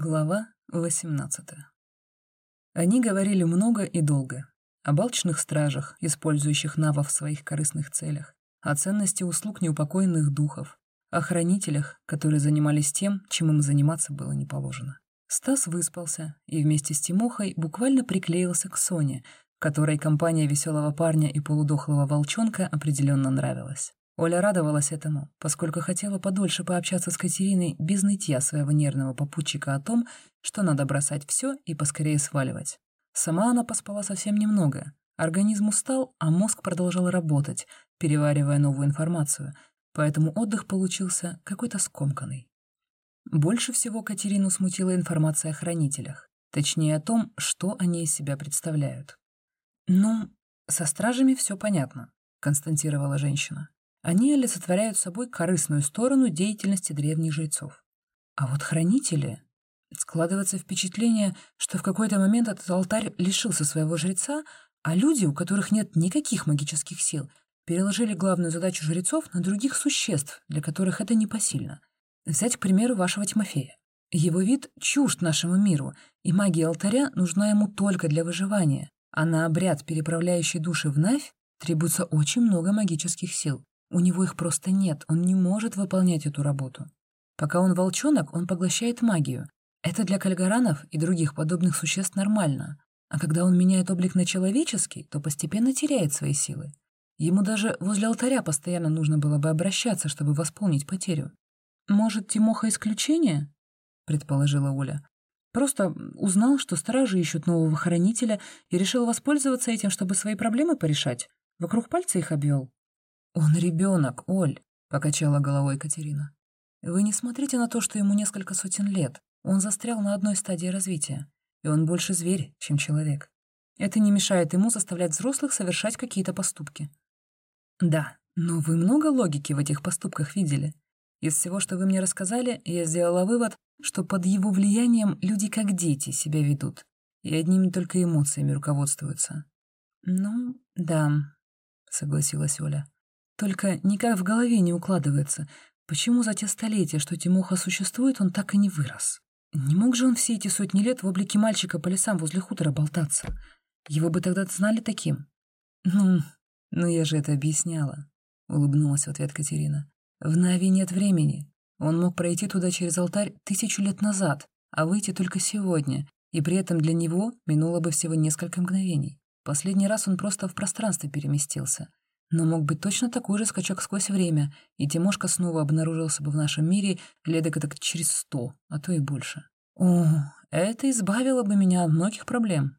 Глава 18 Они говорили много и долго. О балчных стражах, использующих Нава в своих корыстных целях, о ценности услуг неупокоенных духов, о хранителях, которые занимались тем, чем им заниматься было не положено. Стас выспался и вместе с Тимохой буквально приклеился к Соне, которой компания веселого парня и полудохлого волчонка определенно нравилась. Оля радовалась этому, поскольку хотела подольше пообщаться с Катериной без нытья своего нервного попутчика о том, что надо бросать все и поскорее сваливать. Сама она поспала совсем немного. Организм устал, а мозг продолжал работать, переваривая новую информацию, поэтому отдых получился какой-то скомканный. Больше всего Катерину смутила информация о хранителях, точнее о том, что они из себя представляют. «Ну, со стражами все понятно», — констатировала женщина. Они олицетворяют собой корыстную сторону деятельности древних жрецов. А вот хранители... Складывается впечатление, что в какой-то момент этот алтарь лишился своего жреца, а люди, у которых нет никаких магических сил, переложили главную задачу жрецов на других существ, для которых это непосильно. Взять, к примеру, вашего Тимофея. Его вид чужд нашему миру, и магия алтаря нужна ему только для выживания, а на обряд, переправляющий души в Навь, требуется очень много магических сил. У него их просто нет, он не может выполнять эту работу. Пока он волчонок, он поглощает магию. Это для кальгаранов и других подобных существ нормально. А когда он меняет облик на человеческий, то постепенно теряет свои силы. Ему даже возле алтаря постоянно нужно было бы обращаться, чтобы восполнить потерю. «Может, Тимоха исключение?» — предположила Оля. «Просто узнал, что стражи ищут нового хранителя и решил воспользоваться этим, чтобы свои проблемы порешать. Вокруг пальца их обвел. «Он ребенок, Оль», — покачала головой Катерина. «Вы не смотрите на то, что ему несколько сотен лет. Он застрял на одной стадии развития, и он больше зверь, чем человек. Это не мешает ему заставлять взрослых совершать какие-то поступки». «Да, но вы много логики в этих поступках видели. Из всего, что вы мне рассказали, я сделала вывод, что под его влиянием люди как дети себя ведут и одними только эмоциями руководствуются». «Ну, да», — согласилась Оля. Только никак в голове не укладывается, почему за те столетия, что Тимоха существует, он так и не вырос. Не мог же он все эти сотни лет в облике мальчика по лесам возле хутора болтаться. Его бы тогда знали таким. «Ну, ну я же это объясняла», — улыбнулась в ответ Катерина. «В Нави нет времени. Он мог пройти туда через алтарь тысячу лет назад, а выйти только сегодня, и при этом для него минуло бы всего несколько мгновений. Последний раз он просто в пространстве переместился. Но мог быть точно такой же скачок сквозь время, и Тимошка снова обнаружился бы в нашем мире ледок так через сто, а то и больше. О, это избавило бы меня от многих проблем.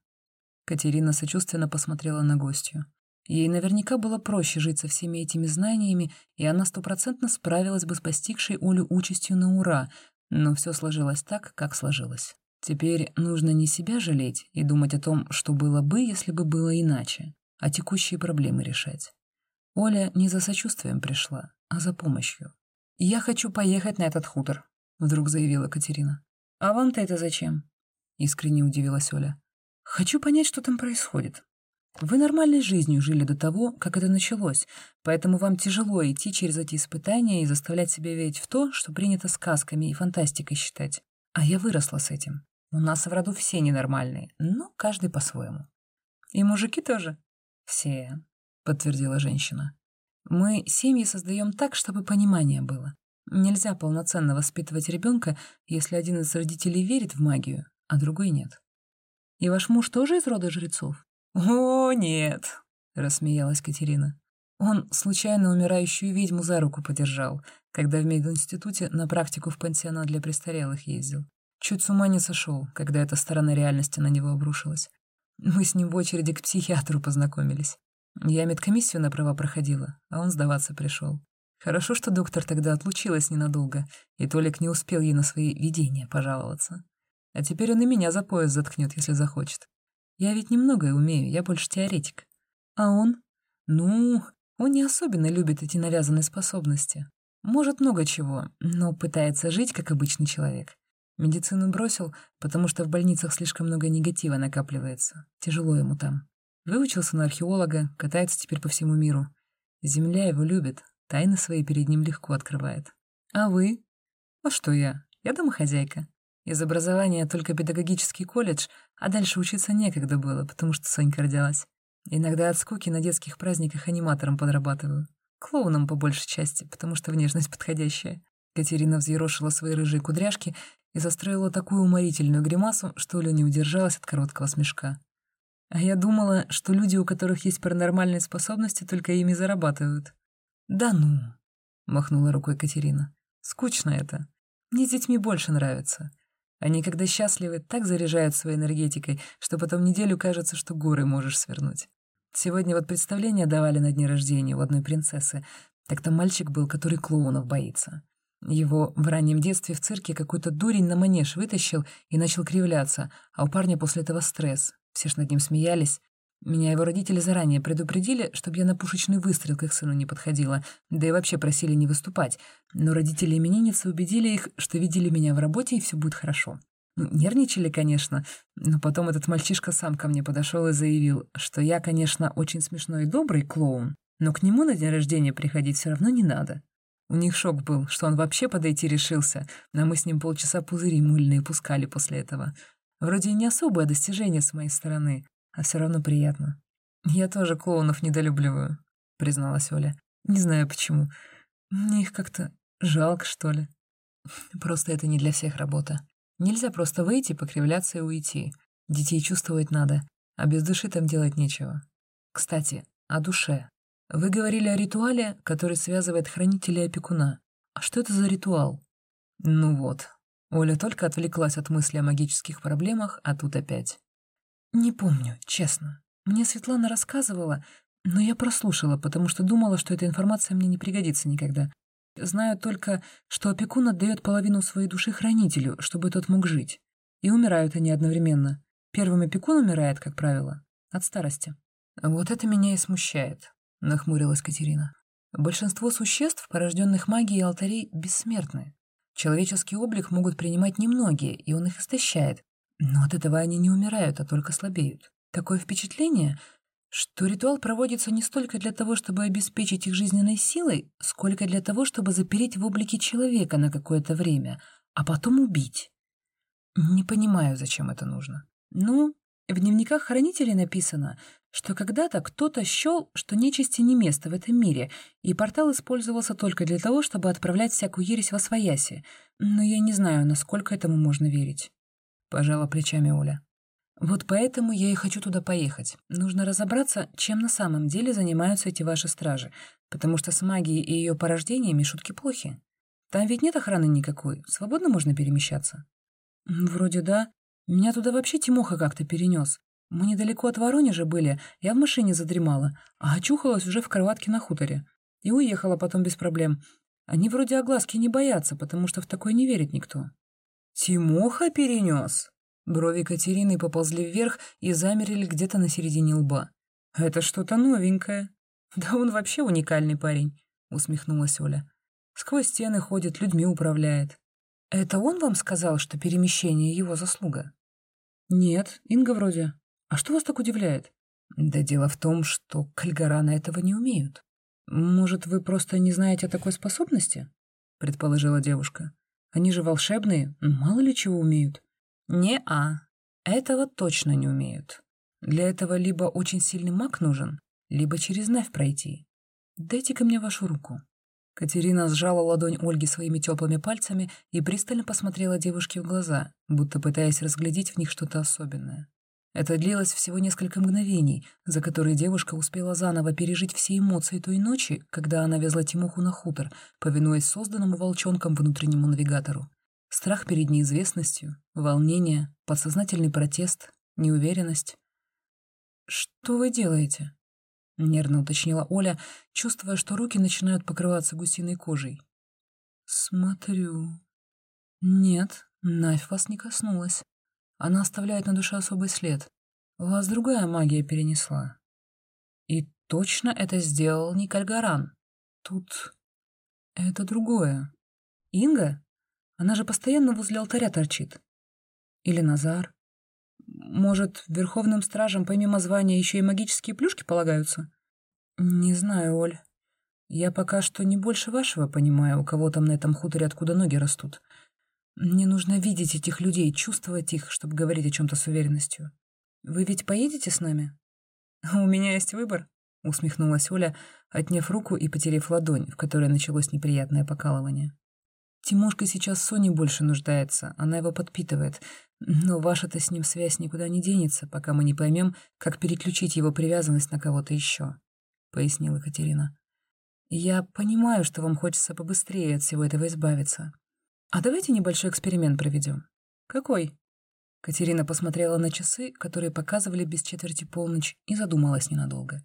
Катерина сочувственно посмотрела на гостью. Ей наверняка было проще жить со всеми этими знаниями, и она стопроцентно справилась бы с постигшей Олю участью на ура, но все сложилось так, как сложилось. Теперь нужно не себя жалеть и думать о том, что было бы, если бы было иначе, а текущие проблемы решать. Оля не за сочувствием пришла, а за помощью. «Я хочу поехать на этот хутор», — вдруг заявила Катерина. «А вам-то это зачем?» — искренне удивилась Оля. «Хочу понять, что там происходит. Вы нормальной жизнью жили до того, как это началось, поэтому вам тяжело идти через эти испытания и заставлять себя верить в то, что принято сказками и фантастикой считать. А я выросла с этим. У нас в роду все ненормальные, но каждый по-своему. И мужики тоже? Все подтвердила женщина. Мы семьи создаем так, чтобы понимание было. Нельзя полноценно воспитывать ребенка, если один из родителей верит в магию, а другой нет. И ваш муж тоже из рода жрецов? О, нет, рассмеялась Катерина. Он случайно умирающую ведьму за руку подержал, когда в мединституте на практику в пансионат для престарелых ездил. Чуть с ума не сошел, когда эта сторона реальности на него обрушилась. Мы с ним в очереди к психиатру познакомились. Я медкомиссию на права проходила, а он сдаваться пришел. Хорошо, что доктор тогда отлучилась ненадолго, и Толик не успел ей на свои видения пожаловаться. А теперь он и меня за пояс заткнет, если захочет. Я ведь немногое умею, я больше теоретик. А он? Ну, он не особенно любит эти навязанные способности. Может много чего, но пытается жить, как обычный человек. Медицину бросил, потому что в больницах слишком много негатива накапливается. Тяжело ему там. Выучился на археолога, катается теперь по всему миру. Земля его любит, тайны свои перед ним легко открывает. А вы? А что я? Я домохозяйка. Из образования только педагогический колледж, а дальше учиться некогда было, потому что Сонька родилась. Иногда от скуки на детских праздниках аниматором подрабатываю. Клоуном по большей части, потому что внешность подходящая. Катерина взъерошила свои рыжие кудряшки и застроила такую уморительную гримасу, что Оля не удержалась от короткого смешка. А я думала, что люди, у которых есть паранормальные способности, только ими зарабатывают. «Да ну!» — махнула рукой Катерина. «Скучно это. Мне с детьми больше нравится. Они, когда счастливы, так заряжают своей энергетикой, что потом неделю кажется, что горы можешь свернуть. Сегодня вот представление давали на дне рождения у одной принцессы. Так там мальчик был, который клоунов боится. Его в раннем детстве в цирке какой-то дурень на манеж вытащил и начал кривляться, а у парня после этого стресс. Все ж над ним смеялись. Меня его родители заранее предупредили, чтобы я на пушечный выстрел к их сыну не подходила, да и вообще просили не выступать. Но родители именинницы убедили их, что видели меня в работе и все будет хорошо. Ну, нервничали, конечно, но потом этот мальчишка сам ко мне подошел и заявил, что я, конечно, очень смешной и добрый клоун, но к нему на день рождения приходить все равно не надо. У них шок был, что он вообще подойти решился, а мы с ним полчаса пузыри мыльные пускали после этого. Вроде и не особое достижение с моей стороны, а все равно приятно. «Я тоже клоунов недолюбливаю», — призналась Оля. «Не знаю почему. Мне их как-то жалко, что ли. Просто это не для всех работа. Нельзя просто выйти, покривляться и уйти. Детей чувствовать надо, а без души там делать нечего. Кстати, о душе. Вы говорили о ритуале, который связывает хранителя и опекуна. А что это за ритуал? Ну вот. Оля только отвлеклась от мысли о магических проблемах, а тут опять. Не помню, честно. Мне Светлана рассказывала, но я прослушала, потому что думала, что эта информация мне не пригодится никогда. Знаю только, что опекун отдает половину своей души хранителю, чтобы тот мог жить. И умирают они одновременно. Первым опекун умирает, как правило, от старости. Вот это меня и смущает. — нахмурилась Катерина. «Большинство существ, порожденных магией алтарей, бессмертны. Человеческий облик могут принимать немногие, и он их истощает. Но от этого они не умирают, а только слабеют. Такое впечатление, что ритуал проводится не столько для того, чтобы обеспечить их жизненной силой, сколько для того, чтобы запереть в облике человека на какое-то время, а потом убить. Не понимаю, зачем это нужно. Ну, в дневниках хранителей написано, что когда-то кто-то счел, что нечисти не место в этом мире, и портал использовался только для того, чтобы отправлять всякую ересь во свояси. Но я не знаю, насколько этому можно верить. Пожала плечами Оля. Вот поэтому я и хочу туда поехать. Нужно разобраться, чем на самом деле занимаются эти ваши стражи, потому что с магией и ее порождениями шутки плохи. Там ведь нет охраны никакой, свободно можно перемещаться. Вроде да, меня туда вообще Тимоха как-то перенес. Мы недалеко от Воронежа были, я в машине задремала, а очухалась уже в кроватке на хуторе. И уехала потом без проблем. Они вроде огласки не боятся, потому что в такое не верит никто. «Тимоха перенес?» Брови Катерины поползли вверх и замерли где-то на середине лба. «Это что-то новенькое». «Да он вообще уникальный парень», — усмехнулась Оля. «Сквозь стены ходит, людьми управляет». «Это он вам сказал, что перемещение — его заслуга?» «Нет, Инга вроде. А что вас так удивляет?» «Да дело в том, что кальгараны этого не умеют». «Может, вы просто не знаете о такой способности?» — предположила девушка. «Они же волшебные, мало ли чего умеют». «Не-а, этого точно не умеют. Для этого либо очень сильный маг нужен, либо через Навь пройти. Дайте-ка мне вашу руку». Катерина сжала ладонь Ольги своими теплыми пальцами и пристально посмотрела девушке в глаза, будто пытаясь разглядеть в них что-то особенное. Это длилось всего несколько мгновений, за которые девушка успела заново пережить все эмоции той ночи, когда она везла Тимоху на хутор, повинуясь созданному волчонком внутреннему навигатору. Страх перед неизвестностью, волнение, подсознательный протест, неуверенность. «Что вы делаете?» — нервно уточнила Оля, чувствуя, что руки начинают покрываться гусиной кожей. «Смотрю. Нет, Навь вас не коснулась. Она оставляет на душе особый след. Вас другая магия перенесла. И точно это сделал не Кальгаран. Тут это другое. Инга? Она же постоянно возле алтаря торчит. Или Назар? Может, верховным стражам помимо звания еще и магические плюшки полагаются? Не знаю, Оль. Я пока что не больше вашего понимаю, у кого там на этом хуторе откуда ноги растут. Мне нужно видеть этих людей, чувствовать их, чтобы говорить о чем-то с уверенностью. Вы ведь поедете с нами? У меня есть выбор, усмехнулась Оля, отняв руку и потеряв ладонь, в которой началось неприятное покалывание. Тимошка сейчас Соне больше нуждается, она его подпитывает, но ваша-то с ним связь никуда не денется, пока мы не поймем, как переключить его привязанность на кого-то еще, пояснила Екатерина. Я понимаю, что вам хочется побыстрее от всего этого избавиться. А давайте небольшой эксперимент проведем. Какой? Катерина посмотрела на часы, которые показывали без четверти полночь, и задумалась ненадолго.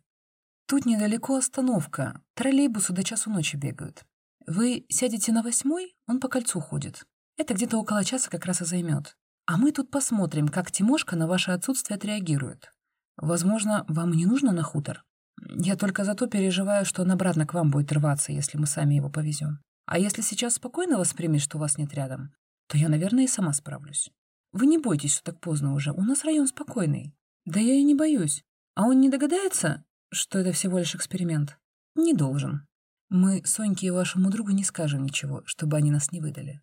Тут недалеко остановка. Троллейбусы до часу ночи бегают. Вы сядете на восьмой, он по кольцу ходит. Это где-то около часа как раз и займет. А мы тут посмотрим, как Тимошка на ваше отсутствие отреагирует. Возможно, вам не нужно на хутор? Я только зато переживаю, что он обратно к вам будет рваться, если мы сами его повезем. А если сейчас спокойно воспримет, что вас нет рядом, то я, наверное, и сама справлюсь. Вы не бойтесь, что так поздно уже. У нас район спокойный. Да я и не боюсь. А он не догадается, что это всего лишь эксперимент? Не должен. Мы Соньке и вашему другу не скажем ничего, чтобы они нас не выдали.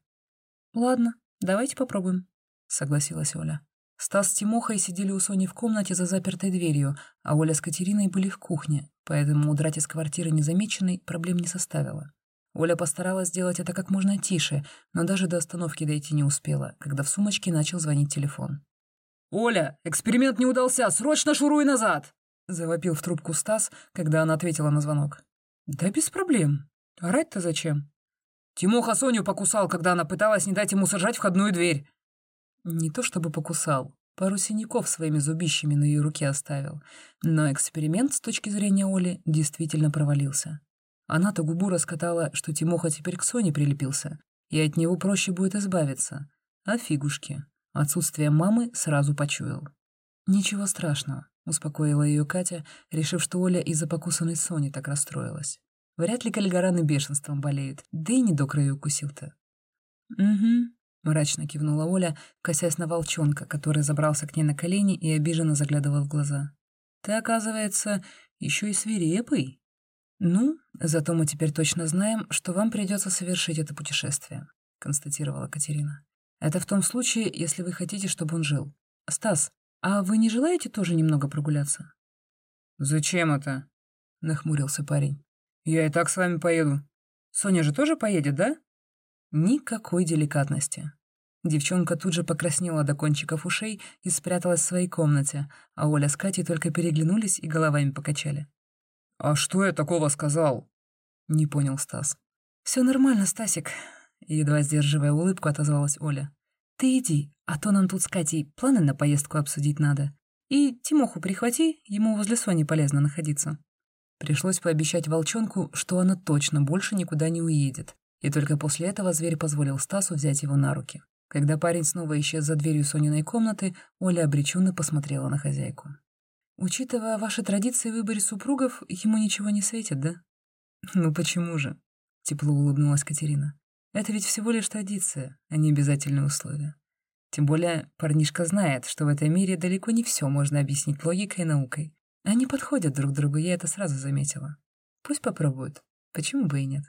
Ладно, давайте попробуем, согласилась Оля. Стас с Тимохой сидели у Сони в комнате за запертой дверью, а Оля с Катериной были в кухне, поэтому удрать из квартиры незамеченной проблем не составило. Оля постаралась сделать это как можно тише, но даже до остановки дойти не успела, когда в сумочке начал звонить телефон. «Оля, эксперимент не удался! Срочно шуруй назад!» — завопил в трубку Стас, когда она ответила на звонок. «Да без проблем. Орать-то зачем?» Тимоха Соню покусал, когда она пыталась не дать ему сажать входную дверь. Не то чтобы покусал, пару синяков своими зубищами на ее руке оставил, но эксперимент с точки зрения Оли действительно провалился. Она-то губу раскатала, что Тимоха теперь к Соне прилепился, и от него проще будет избавиться. А фигушки. Отсутствие мамы сразу почуял. «Ничего страшного», — успокоила ее Катя, решив, что Оля из-за покусанной Сони так расстроилась. Вряд ли кальгараны бешенством болеют, да и не до краю укусил-то. «Угу», — мрачно кивнула Оля, косясь на волчонка, который забрался к ней на колени и обиженно заглядывал в глаза. «Ты, оказывается, еще и свирепый». «Ну, зато мы теперь точно знаем, что вам придется совершить это путешествие», — констатировала Катерина. «Это в том случае, если вы хотите, чтобы он жил. Стас, а вы не желаете тоже немного прогуляться?» «Зачем это?» — нахмурился парень. «Я и так с вами поеду. Соня же тоже поедет, да?» Никакой деликатности. Девчонка тут же покраснела до кончиков ушей и спряталась в своей комнате, а Оля с Катей только переглянулись и головами покачали. «А что я такого сказал?» — не понял Стас. «Все нормально, Стасик», — едва сдерживая улыбку, отозвалась Оля. «Ты иди, а то нам тут с Катей планы на поездку обсудить надо. И Тимоху прихвати, ему возле Сони полезно находиться». Пришлось пообещать волчонку, что она точно больше никуда не уедет, и только после этого зверь позволил Стасу взять его на руки. Когда парень снова исчез за дверью Сониной комнаты, Оля обреченно посмотрела на хозяйку. Учитывая ваши традиции в выборе супругов, ему ничего не светит, да? Ну почему же? Тепло улыбнулась Катерина. Это ведь всего лишь традиция, а не обязательные условия. Тем более парнишка знает, что в этом мире далеко не все можно объяснить логикой и наукой. Они подходят друг другу, я это сразу заметила. Пусть попробуют. Почему бы и нет?